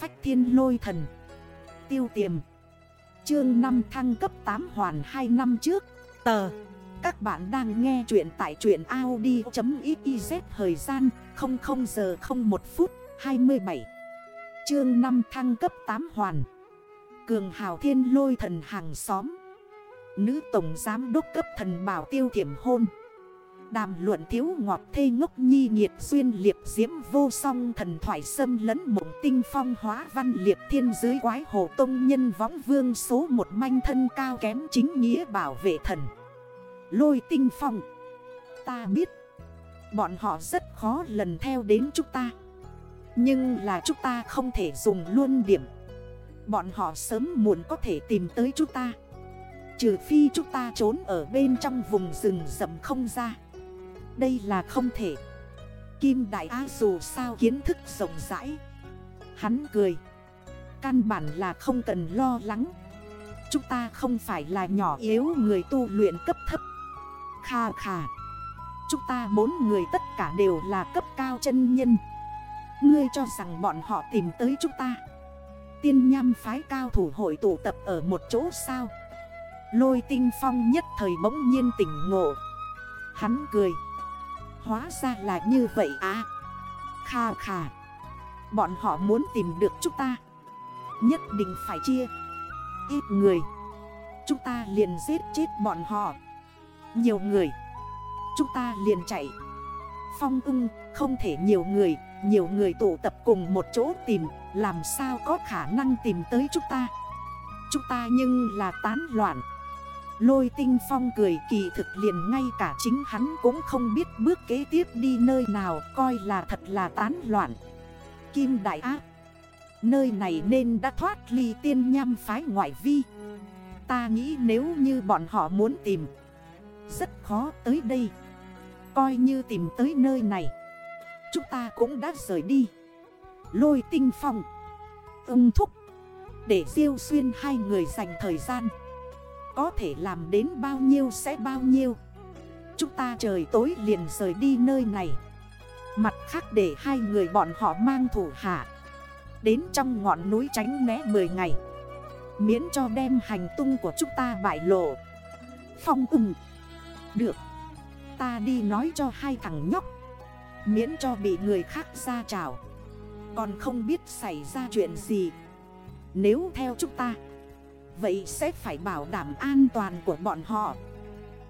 phách thiên lôi thần. Tiêu tiềm. Chương 5 thăng cấp 8 hoàn 2 năm trước. Tờ. Các bạn đang nghe chuyện tại chuyện Audi.xyz Thời gian 00 giờ 01 phút 27 Chương 5 thăng cấp 8 hoàn. Cường hào thiên lôi thần hàng xóm. Nữ tổng giám đốc cấp thần bảo tiêu tiềm hôn. Đàm luận thiếu ngọt thê ngốc nhi nhiệt duyên liệp diễm vô song thần thoại sâm lẫn mộng tinh phong hóa văn liệp thiên dưới quái hồ tông nhân võng vương số một manh thân cao kém chính nghĩa bảo vệ thần. Lôi tinh phong. Ta biết. Bọn họ rất khó lần theo đến chúng ta. Nhưng là chúng ta không thể dùng luôn điểm. Bọn họ sớm muộn có thể tìm tới chúng ta. Trừ phi chúng ta trốn ở bên trong vùng rừng rậm không ra. Đây là không thể. Kim Đại Á dù sao kiến thức rộng rãi. Hắn cười. Căn bản là không cần lo lắng. Chúng ta không phải là nhỏ yếu người tu luyện cấp thấp. Kha kha. Chúng ta bốn người tất cả đều là cấp cao chân nhân. Ngươi cho rằng bọn họ tìm tới chúng ta. Tiên nham phái cao thủ hội tụ tập ở một chỗ sao? Lôi tinh phong nhất thời bỗng nhiên tỉnh ngộ. Hắn cười. Hóa ra là như vậy à? Kha kha. Bọn họ muốn tìm được chúng ta. Nhất định phải chia. Ít người. Chúng ta liền giết chết bọn họ. Nhiều người. Chúng ta liền chạy. Phong ưng, không thể nhiều người. Nhiều người tụ tập cùng một chỗ tìm. Làm sao có khả năng tìm tới chúng ta? Chúng ta nhưng là tán loạn. Lôi tinh phong cười kỳ thực liền ngay cả chính hắn cũng không biết bước kế tiếp đi nơi nào, coi là thật là tán loạn. Kim đại ác. Nơi này nên đã thoát ly tiên nham phái ngoại vi. Ta nghĩ nếu như bọn họ muốn tìm. Rất khó tới đây. Coi như tìm tới nơi này. Chúng ta cũng đã rời đi. Lôi tinh phong. Ung thúc. Để siêu xuyên hai người dành thời gian. Có thể làm đến bao nhiêu sẽ bao nhiêu. Chúng ta trời tối liền rời đi nơi này. Mặt khác để hai người bọn họ mang thủ hạ. Đến trong ngọn núi tránh né 10 ngày. Miễn cho đem hành tung của chúng ta bại lộ. Phong ưng Được. Ta đi nói cho hai thằng nhóc. Miễn cho bị người khác ra trào Còn không biết xảy ra chuyện gì. Nếu theo chúng ta Vậy sẽ phải bảo đảm an toàn của bọn họ.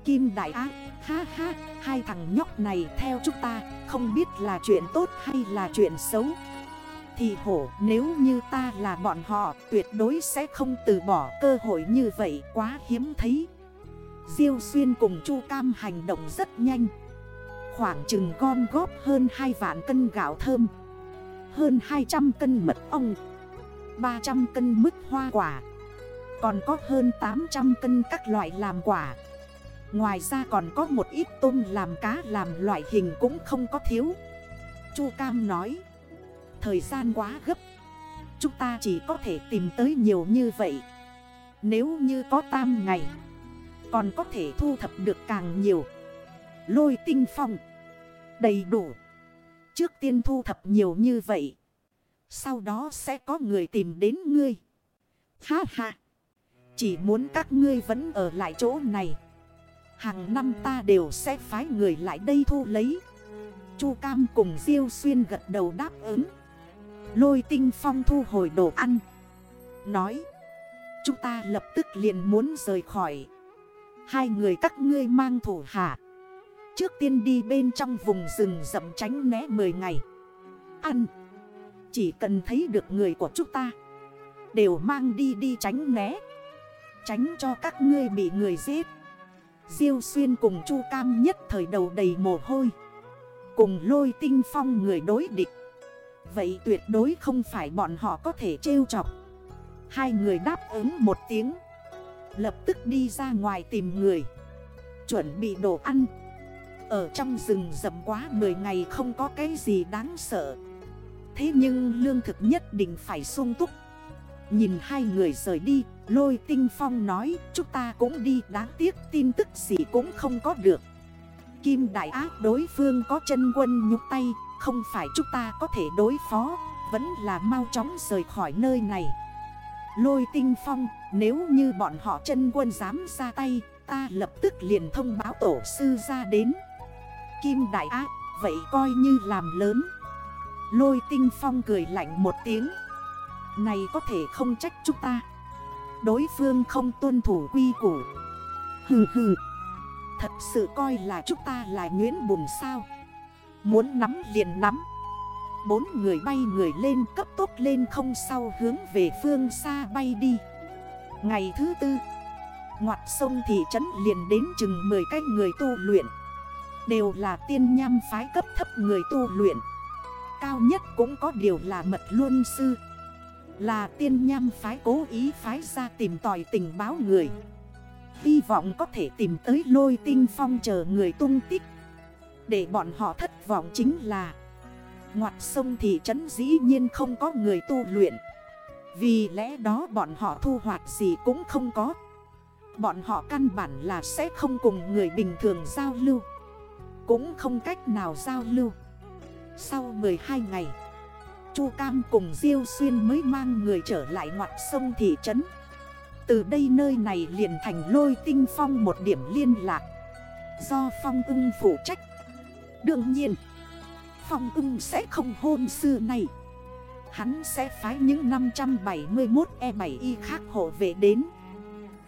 Kim Đại Á, Ha ha, Hai thằng nhóc này theo chúng ta, Không biết là chuyện tốt hay là chuyện xấu. Thì hổ, nếu như ta là bọn họ, Tuyệt đối sẽ không từ bỏ cơ hội như vậy, Quá hiếm thấy. Diêu Xuyên cùng Chu Cam hành động rất nhanh. Khoảng chừng gom góp hơn 2 vạn cân gạo thơm, Hơn 200 cân mật ong 300 cân mứt hoa quả còn có hơn 800 cân các loại làm quả. Ngoài ra còn có một ít tôm làm cá làm loại hình cũng không có thiếu. Chu Cam nói, Thời gian quá gấp. Chúng ta chỉ có thể tìm tới nhiều như vậy. Nếu như có tam ngày, Còn có thể thu thập được càng nhiều. Lôi tinh phong, Đầy đủ. Trước tiên thu thập nhiều như vậy, Sau đó sẽ có người tìm đến ngươi. Ha ha chỉ muốn các ngươi vẫn ở lại chỗ này. Hàng năm ta đều sẽ phái người lại đây thu lấy. Chu Cam cùng Diêu Xuyên gật đầu đáp ứng. Lôi tinh phong thu hồi đồ ăn. Nói, Chúng ta lập tức liền muốn rời khỏi. Hai người các ngươi mang thủ hạ. Trước tiên đi bên trong vùng rừng rậm tránh né 10 ngày. Ăn. Chỉ cần thấy được người của chúng ta, Đều mang đi đi tránh né. Tránh cho các ngươi bị người giết. Diêu xuyên cùng Chu Cam nhất thời đầu đầy mồ hôi. Cùng lôi tinh phong người đối địch. Vậy tuyệt đối không phải bọn họ có thể trêu chọc. Hai người đáp ứng một tiếng. Lập tức đi ra ngoài tìm người. Chuẩn bị đồ ăn. Ở trong rừng rậm quá 10 ngày không có cái gì đáng sợ. Thế nhưng lương thực nhất định phải sung túc. Nhìn hai người rời đi. Lôi tinh phong nói, chúng ta cũng đi, đáng tiếc tin tức gì cũng không có được. Kim đại ác đối phương có chân quân nhúc tay, Không phải chúng ta có thể đối phó, Vẫn là mau chóng rời khỏi nơi này. Lôi tinh phong, Nếu như bọn họ chân quân dám ra tay, Ta lập tức liền thông báo tổ sư ra đến. Kim Đại Ác Vậy coi như làm lớn. Lôi tinh phong cười lạnh một tiếng. Này có thể không trách chúng ta. Đối phương không tuân thủ quy củ. Hừ hừ. Thật sự coi là chúng ta là Nguyễn Bùn sao. Muốn nắm liền nắm. Bốn người bay người lên, cấp tốc lên không sau hướng về phương xa bay đi. Ngày thứ tư Ngoạt sông thị trấn liền đến chừng 10 cái người tu luyện. Đều là tiên nham phái cấp thấp người tu luyện. Cao nhất cũng có điều là mật luân sư. Là tiên nham phái cố ý phái ra tìm tòi tình báo người. Hy vọng có thể tìm tới lôi tinh phong chờ người tung tích. Để bọn họ thất vọng chính là, Ngoặt sông thị trấn dĩ nhiên không có người tu luyện. Vì lẽ đó bọn họ thu hoạch gì cũng không có. Bọn họ căn bản là sẽ không cùng người bình thường giao lưu. Cũng không cách nào giao lưu. Sau 12 ngày Chu Cam cùng Diêu Xuyên mới mang người trở lại ngoặt sông thị trấn. Từ đây nơi này liền thành lôi tinh phong một điểm liên lạc. Do phong ưng phụ trách. Đương nhiên, Phong ưng sẽ không hôn sư này. Hắn sẽ phái những 571 E7Y khác hộ vệ đến.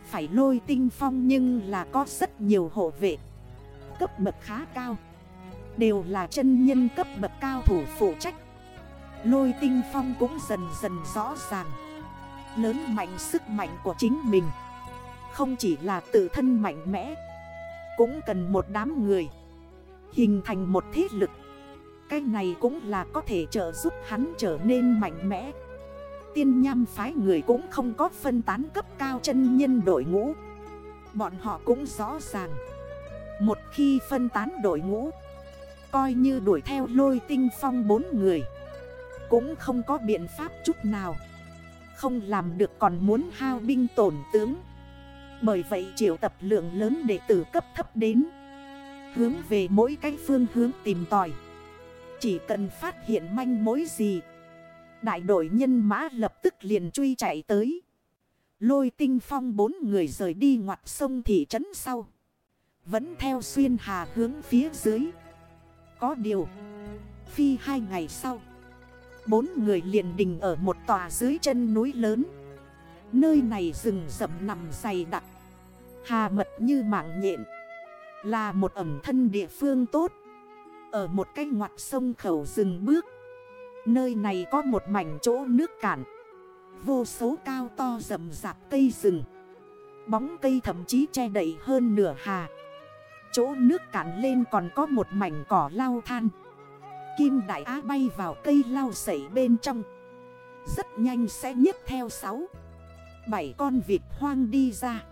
Phải lôi tinh phong nhưng là có rất nhiều hộ vệ. Cấp bậc khá cao. Đều là chân nhân cấp bậc cao thủ phụ trách. Lôi tinh phong cũng dần dần rõ ràng. Lớn mạnh sức mạnh của chính mình. Không chỉ là tự thân mạnh mẽ, Cũng cần một đám người. Hình thành một thế lực. Cái này cũng là có thể trợ giúp hắn trở nên mạnh mẽ. Tiên nham phái người cũng không có phân tán cấp cao chân nhân đội ngũ. Bọn họ cũng rõ ràng. Một khi phân tán đội ngũ, Coi như đuổi theo lôi tinh phong bốn người cũng không có biện pháp chút nào. Không làm được còn muốn hao binh tổn tướng. Bởi vậy triệu tập lượng lớn đệ tử cấp thấp đến. Hướng về mỗi cái phương hướng tìm tòi. Chỉ cần phát hiện manh mối gì, Đại đội nhân mã lập tức liền truy chạy tới. Lôi tinh phong bốn người rời đi ngoặt sông thị trấn sau. Vẫn theo xuyên hà hướng phía dưới. Có điều, Phi hai ngày sau Bốn người liền đình ở một tòa dưới chân núi lớn. Nơi này rừng rậm nằm dày đặc. Hà mật như mạng nhện. Là một ẩm thân địa phương tốt. Ở một cái ngoặt sông khẩu rừng bước. Nơi này có một mảnh chỗ nước cạn. Vô số cao to rậm rạp cây rừng. Bóng cây thậm chí che đậy hơn nửa hà. Chỗ nước cạn lên còn có một mảnh cỏ lau than. Kim đại á bay vào cây lau sẩy bên trong. Rất nhanh sẽ nhấp theo 6 7 con vịt hoang đi ra.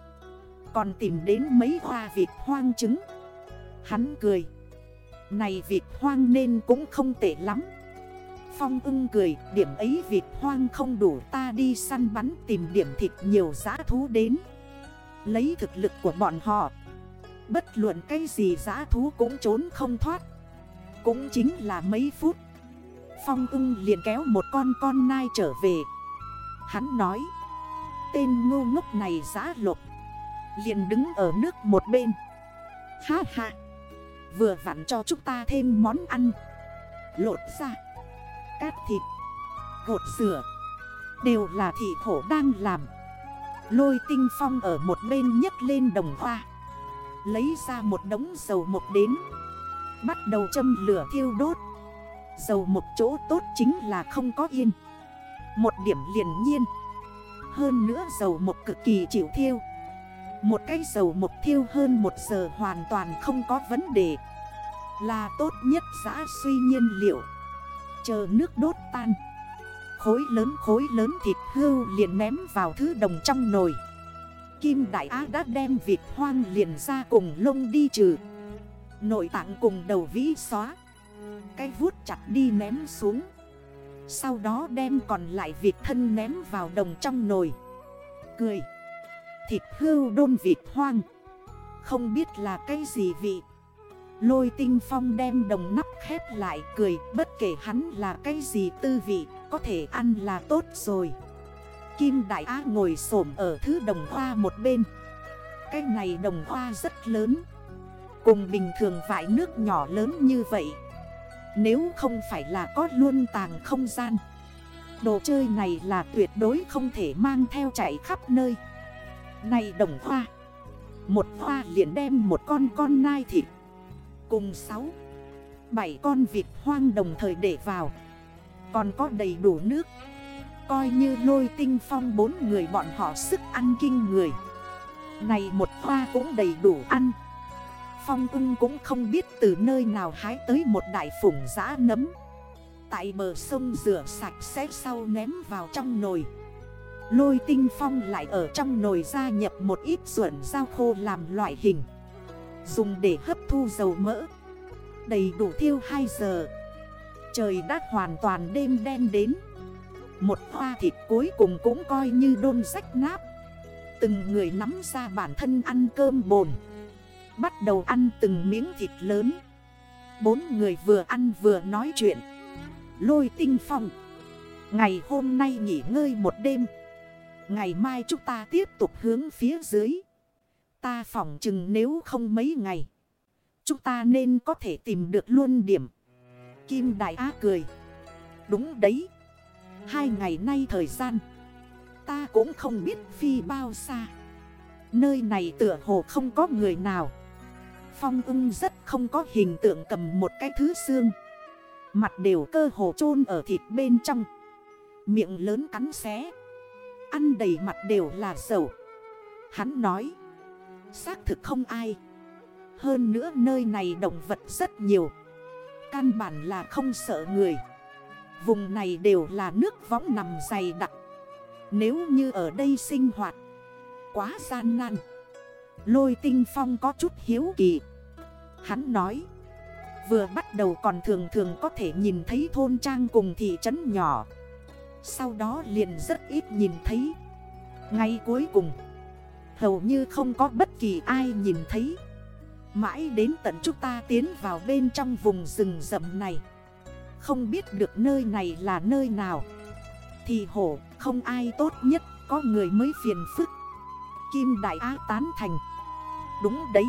Còn tìm đến mấy hoa vịt hoang trứng. Hắn cười. Này vịt hoang nên cũng không tệ lắm. Phong ưng cười, Điểm ấy vịt hoang không đủ, ta đi săn bắn Tìm điểm thịt nhiều giá thú đến. Lấy thực lực của bọn họ. Bất luận cái gì giá thú cũng trốn không thoát. Cũng chính là mấy phút. Phong ưng liền kéo một con con nai trở về. Hắn nói, Tên ngu ngốc này giá lột liền đứng ở nước một bên. Ha ha, Vừa vặn cho chúng ta thêm món ăn. Lột ra Cát thịt, Gột sữa Đều là thị thổ đang làm. Lôi tinh phong ở một bên nhấc lên đồng hoa. Lấy ra một đống dầu mộc đến. Bắt đầu châm lửa thiêu đốt. Dầu một chỗ tốt chính là không có yên. Một điểm liền nhiên. Hơn nữa dầu một cực kỳ chịu thiêu. Một cây dầu một thiêu hơn một giờ hoàn toàn không có vấn đề. Là tốt nhất giã suy nhiên liệu. Chờ nước đốt tan. Khối lớn khối lớn thịt hưu liền ném vào thứ đồng trong nồi. Kim Đại Á đã đem vịt hoang liền ra cùng lông đi trừ. Nội tạng cùng đầu vĩ xóa. Cái vuốt chặt đi ném xuống. Sau đó đem còn lại vịt thân ném vào đồng trong nồi. Cười. Thịt hưu đôn vịt hoang. Không biết là cái gì vị. Lôi tinh phong đem đồng nắp khép lại cười, Bất kể hắn là cái gì tư vị, có thể ăn là tốt rồi. Kim Đại Á ngồi xổm ở thứ đồng hoa một bên. Cái này đồng hoa rất lớn. Cùng bình thường vải nước nhỏ lớn như vậy. Nếu không phải là có luôn tàng không gian, Đồ chơi này là tuyệt đối không thể mang theo chạy khắp nơi. Này đồng hoa, Một hoa liền đem một con con nai thịt, Cùng 6 7 con vịt hoang đồng thời để vào. Còn có đầy đủ nước, Coi như lôi tinh phong bốn người bọn họ sức ăn kinh người. Này một hoa cũng đầy đủ ăn. Phong ưng cũng không biết từ nơi nào hái tới một đại phủng giã nấm. Tại bờ sông rửa sạch sẽ sau ném vào trong nồi. Lôi tinh phong lại ở trong nồi gia nhập một ít ruộn rau khô làm loại hình. Dùng để hấp thu dầu mỡ. Đầy đủ thiêu 2 giờ. Trời đã hoàn toàn đêm đen đến. Một hoa thịt cuối cùng cũng coi như đôn rách nát. Từng người nắm ra bản thân ăn cơm bồn. Bắt đầu ăn từng miếng thịt lớn. Bốn người vừa ăn vừa nói chuyện. Lôi tinh phong. Ngày hôm nay nghỉ ngơi một đêm. Ngày mai chúng ta tiếp tục hướng phía dưới. Ta phỏng chừng nếu không mấy ngày. Chúng ta nên có thể tìm được luôn điểm. Kim Đại Á cười. Đúng đấy. Hai ngày nay thời gian. Ta cũng không biết phi bao xa. Nơi này tựa hồ không có người nào. Phong ưng rất không có hình tượng cầm một cái thứ xương. Mặt đều cơ hồ chôn ở thịt bên trong. Miệng lớn cắn xé. Ăn đầy mặt đều là dầu. Hắn nói, Xác thực không ai. Hơn nữa nơi này động vật rất nhiều. Căn bản là không sợ người. Vùng này đều là nước võng nằm dày đặc. Nếu như ở đây sinh hoạt, Quá gian nan. Lôi tinh phong có chút hiếu kỳ. Hắn nói, Vừa bắt đầu còn thường thường có thể nhìn thấy thôn trang cùng thị trấn nhỏ. Sau đó liền rất ít nhìn thấy. Ngay cuối cùng, Hầu như không có bất kỳ ai nhìn thấy. Mãi đến tận chúng ta tiến vào bên trong vùng rừng rậm này. Không biết được nơi này là nơi nào. Thì hổ, không ai tốt nhất, Có người mới phiền phức. Kim Đại Á tán thành. Đúng đấy.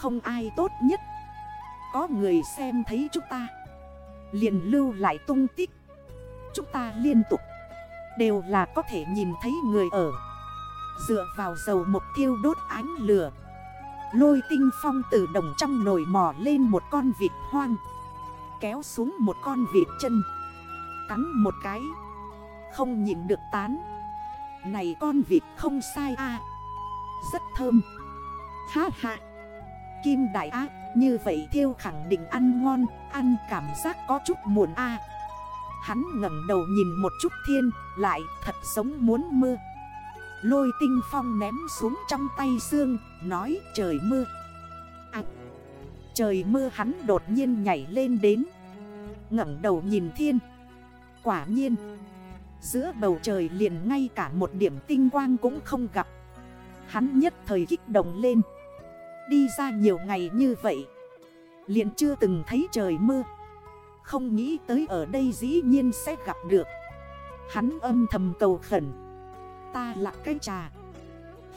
Không ai tốt nhất. Có người xem thấy chúng ta. Liền lưu lại tung tích. Chúng ta liên tục. Đều là có thể nhìn thấy người ở. Dựa vào dầu mục thiêu đốt ánh lửa. Lôi tinh phong từ đồng trong nồi mò lên một con vịt hoang. Kéo xuống một con vịt chân. Cắn một cái. Không nhìn được tán. Này con vịt không sai a Rất thơm. Ha ha. Kim đại á, Như vậy thiêu khẳng định ăn ngon, Ăn cảm giác có chút muộn a. Hắn ngẩng đầu nhìn một chút thiên, Lại thật sống muốn mưa. Lôi tinh phong ném xuống trong tay xương, Nói, trời mưa. À Trời mưa hắn đột nhiên nhảy lên đến. Ngẩng đầu nhìn thiên. Quả nhiên, Giữa bầu trời liền ngay cả một điểm tinh quang cũng không gặp. Hắn nhất thời kích động lên. Đi ra nhiều ngày như vậy. Liền chưa từng thấy trời mưa. Không nghĩ tới ở đây dĩ nhiên sẽ gặp được. Hắn âm thầm cầu khẩn. Ta là cây trà.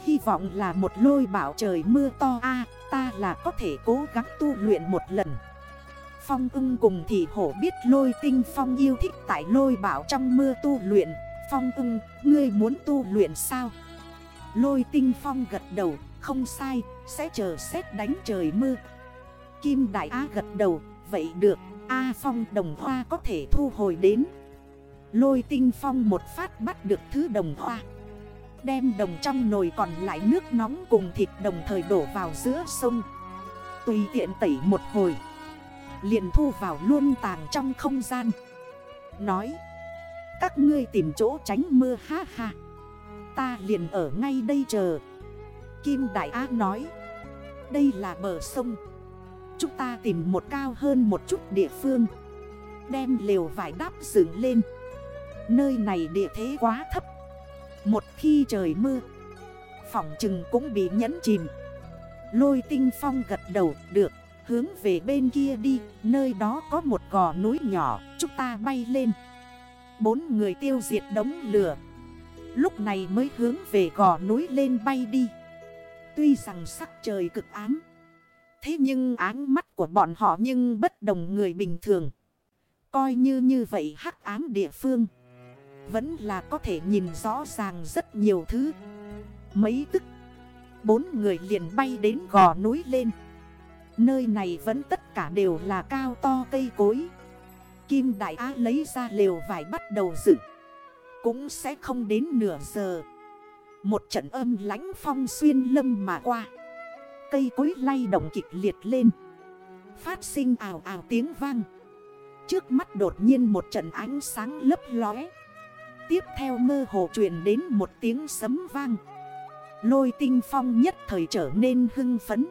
Hy vọng là một lôi bảo trời mưa to a Ta là có thể cố gắng tu luyện một lần. Phong ưng cùng thị hổ biết lôi tinh phong yêu thích tại lôi bảo trong mưa tu luyện. Phong ưng, ngươi muốn tu luyện sao? Lôi tinh phong gật đầu, không sai, sẽ chờ xét đánh trời mưa. Kim Đại Á gật đầu, vậy được, A Phong đồng hoa có thể thu hồi đến. Lôi tinh phong một phát bắt được thứ đồng hoa. Đem đồng trong nồi còn lại nước nóng cùng thịt đồng thời đổ vào giữa sông. Tùy tiện tẩy một hồi. Liền thu vào luôn tàng trong không gian. Nói Các ngươi tìm chỗ tránh mưa ha ha. Ta liền ở ngay đây chờ. Kim Đại Á nói, Đây là bờ sông. Chúng ta tìm một cao hơn một chút địa phương, Đem liều vải đáp dựng lên. Nơi này địa thế quá thấp. Một khi trời mưa Phỏng chừng cũng bị nhấn chìm. Lôi tinh phong gật đầu, được, Hướng về bên kia đi. Nơi đó có một gò núi nhỏ, Chúng ta bay lên. Bốn người tiêu diệt đống lửa. Lúc này mới hướng về gò núi lên bay đi. Tuy rằng sắc trời cực ám, Thế nhưng áng mắt của bọn họ nhưng bất đồng người bình thường. Coi như như vậy hắc ám địa phương Vẫn là có thể nhìn rõ ràng rất nhiều thứ. Mấy tức, Bốn người liền bay đến gò núi lên. Nơi này vẫn tất cả đều là cao to cây cối. Kim Đại Á lấy ra lều vải bắt đầu dựng. Cũng sẽ không đến nửa giờ. Một trận âm lánh phong xuyên lâm mà qua. Cây cối lay động kịch liệt lên. Phát sinh ảo ảo tiếng vang. Trước mắt đột nhiên một trận ánh sáng lấp lóe. Tiếp theo mơ hồ truyền đến một tiếng sấm vang. Lôi tinh phong nhất thời trở nên hưng phấn.